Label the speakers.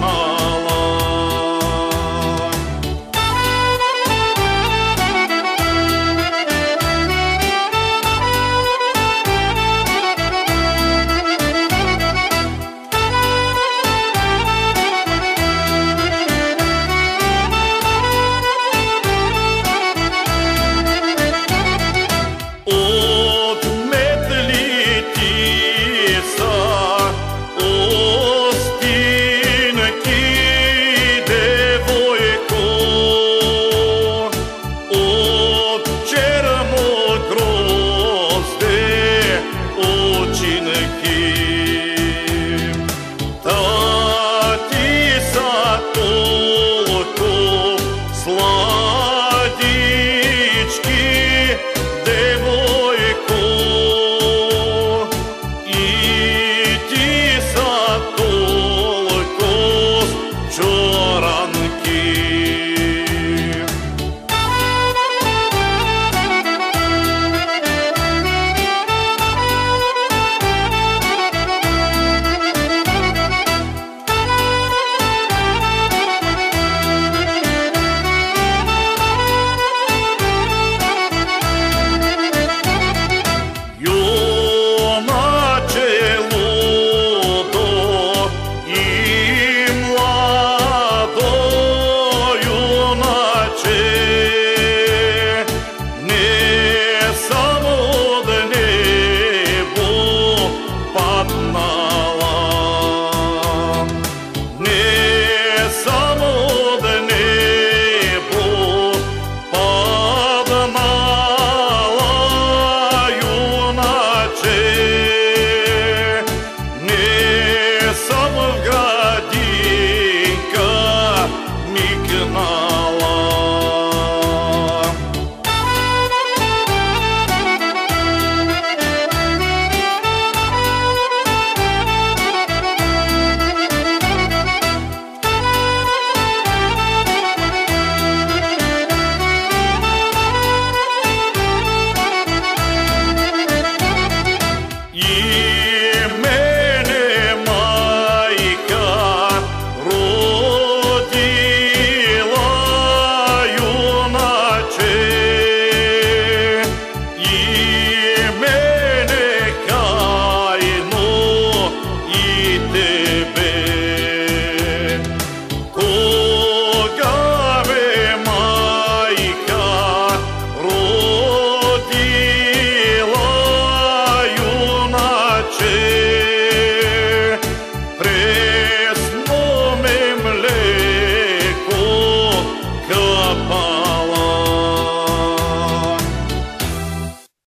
Speaker 1: Oh.